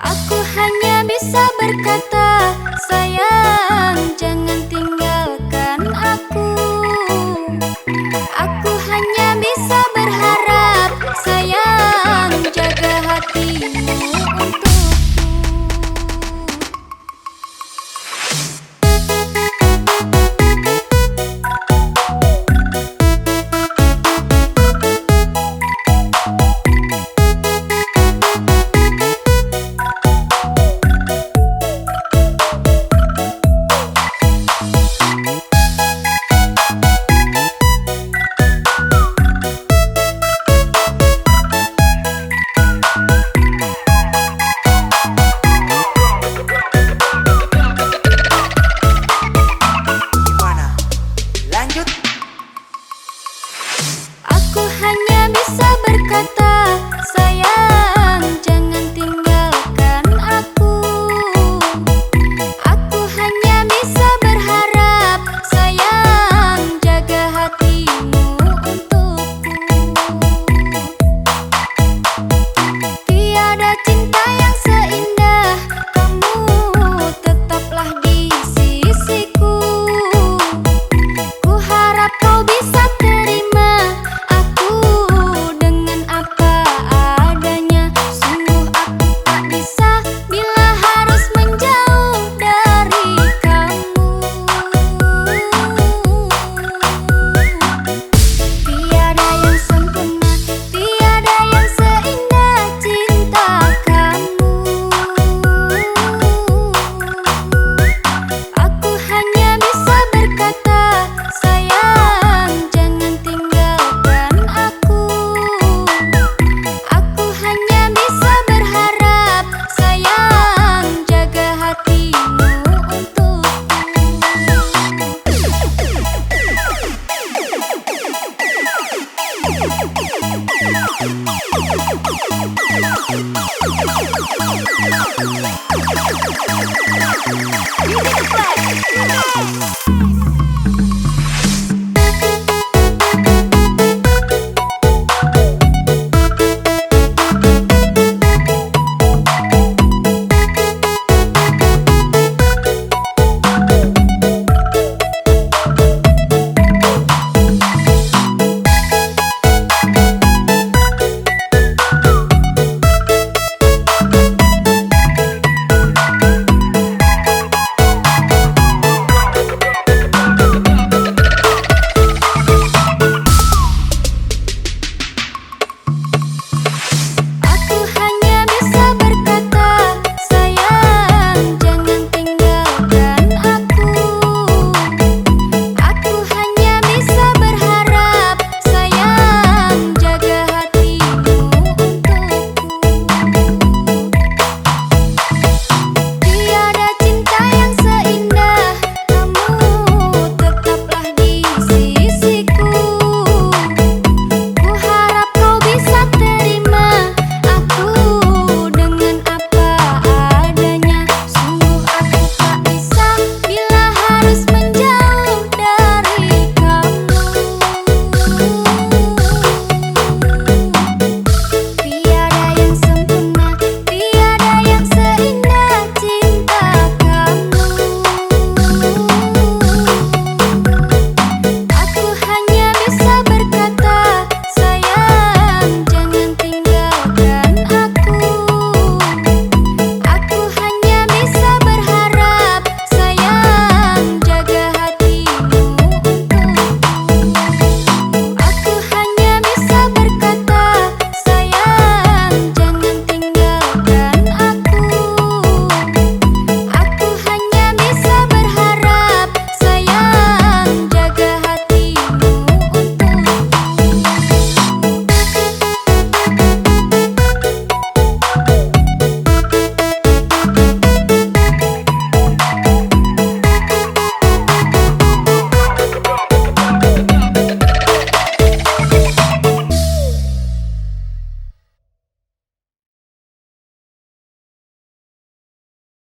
Aku hanya bisa berkata Sayang jangan Music is black.